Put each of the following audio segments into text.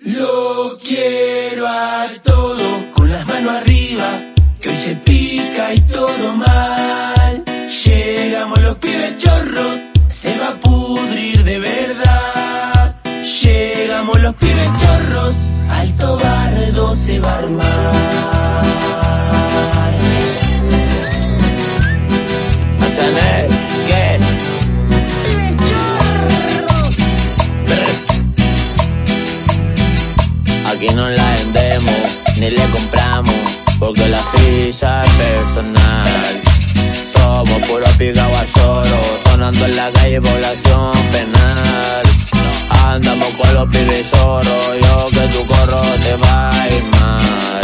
Lo quiero a todos con las manos arriba, que hoy se pica y todo mal. Llegamos los pibes chorros, se va a pudrir de verdad. Llegamos los pibes chorros, alto bardo Aquí no la vendemos, ni le compramos, porque la ficha es personal. Somos puro guachoro, sonando en la calle población penal. Andamos con los pibes lloros, yo que tu corro te va a ir mal.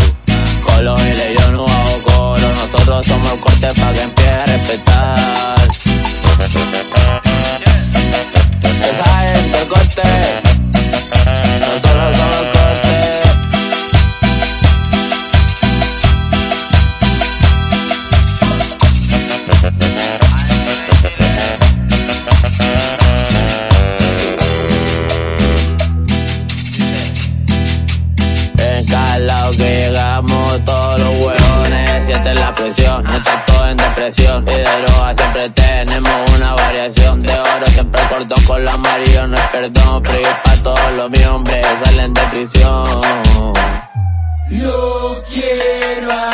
Con los L yo no hago coro, nosotros somos cortes pa' que Cada lado que llegamos, todos los huevones sienten la presión. No está todo en depresión. Y de droga siempre tenemos una variación. De oro siempre corto con la amarillo, no es perdón. Free pa' todos los mis hombres salen de prisión. Lo quiero